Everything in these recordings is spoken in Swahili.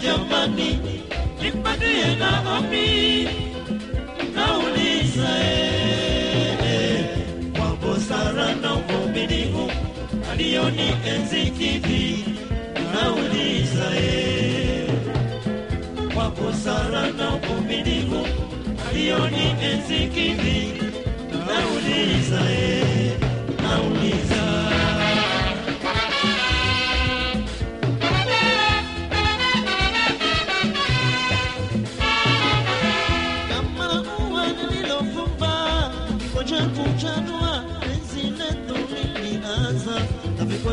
Tuzo gani jamani, nipatie na ombi, nauliza eh. Kwa busara na uvumilivu alioni enzi kiti, nauliza eh. Kwa busara na uvumilivu alioni enzi kiti, nauliza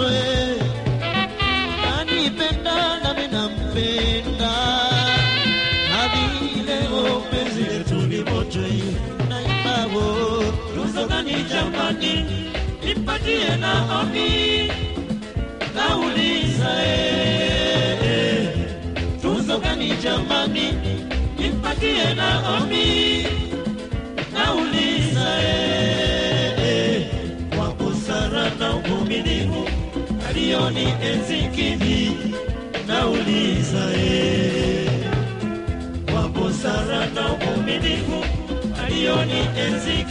uswe anipenda nami nampenda. Na vileo penzi letu ni moto naimbao tuzo gani jamani nipatie naomi nauliza tuzo gani jamani nipatie naomi alioni enzi kidhi, nauliza e kwa busara na uvumilivu alioni enzi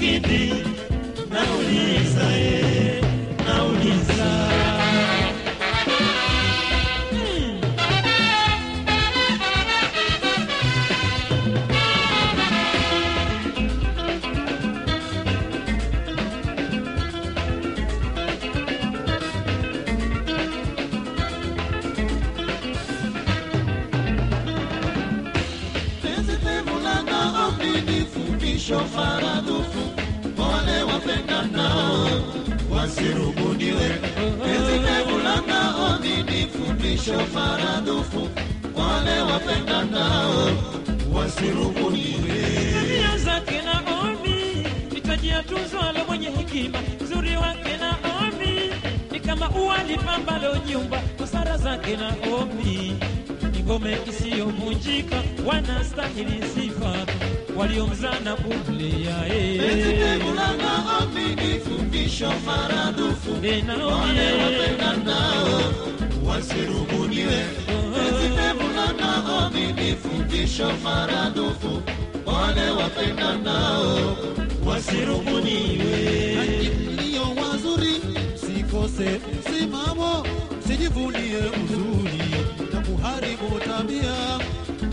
fundisho maradufu, wale wapendanao wasirubuniwe. Penzi pevu la wale wapendanao wasirubuniwe. tabia zake Naomi ni taji ya tuzo la mwenye hekima. Uzuri wake Naomi ni kama ua lipambalo nyumba. Busara zake Naomi ni ngome isiyovunjika. Wanastahili sifa waliomzaa na kumlea fundisho maradufu, wale wapendanao wasirubuniwe. iliyo wazuri, msikose msimamo, sijivunie uzuri. Na kuharibu tabia.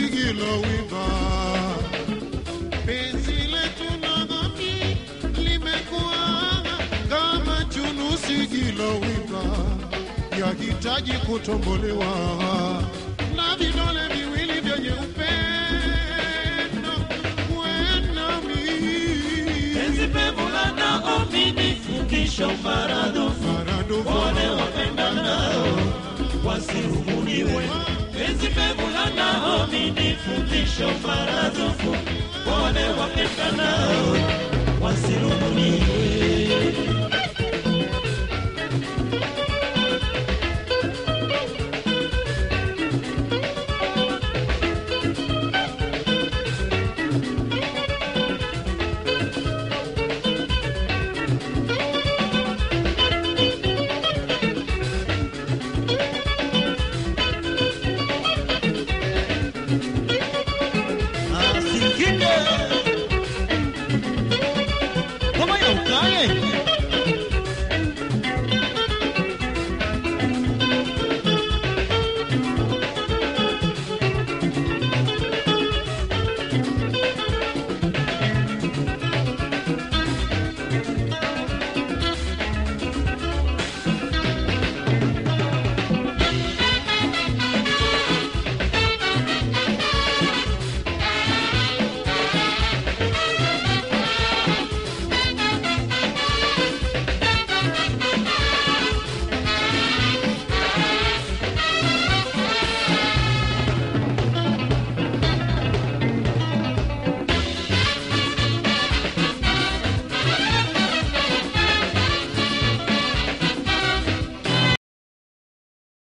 jigi letu na dhambi limekuwa kama chunu sigilowiba yahitaji kutombolewa na vidole viwili vyenye upendo kwenami penzi pevula na omini fundisho maradufu wale wapendanao wasiruhuliwe Penzi pevu la Naomi ni fundisho maradufu, wale wapendanao wasirubuniwe.